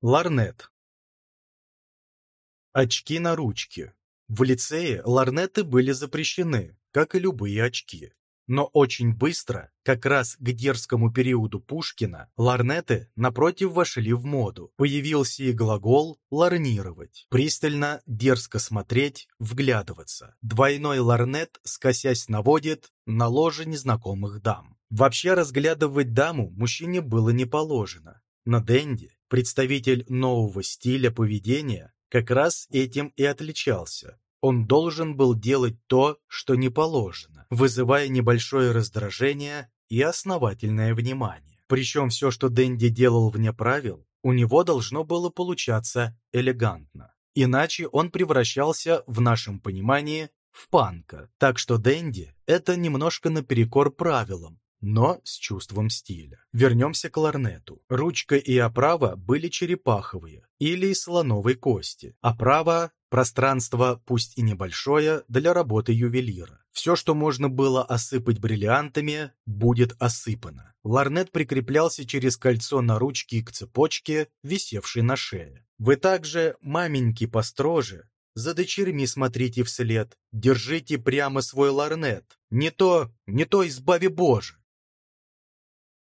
Ларнет. Очки на ручке. В лицее ларнеты были запрещены, как и любые очки. Но очень быстро, как раз к дерзкому периоду Пушкина, ларнеты, напротив, вошли в моду. Появился и глагол «ларнировать». Пристально, дерзко смотреть, вглядываться. Двойной ларнет, скосясь, наводит на ложе незнакомых дам. Вообще разглядывать даму мужчине было не положено. Но Дэнди, представитель нового стиля поведения, как раз этим и отличался. Он должен был делать то, что не положено, вызывая небольшое раздражение и основательное внимание. Причем все, что Дэнди делал вне правил, у него должно было получаться элегантно. Иначе он превращался, в нашем понимании, в панка. Так что Дэнди – это немножко наперекор правилам, но с чувством стиля. Вернемся к ларнету. Ручка и оправа были черепаховые или из слоновой кости. Оправа – пространство, пусть и небольшое, для работы ювелира. Все, что можно было осыпать бриллиантами, будет осыпано. Ларнет прикреплялся через кольцо на ручке к цепочке, висевшей на шее. Вы также, маменьки построже, за дочерьми смотрите вслед, держите прямо свой ларнет. Не то, не то избави Боже.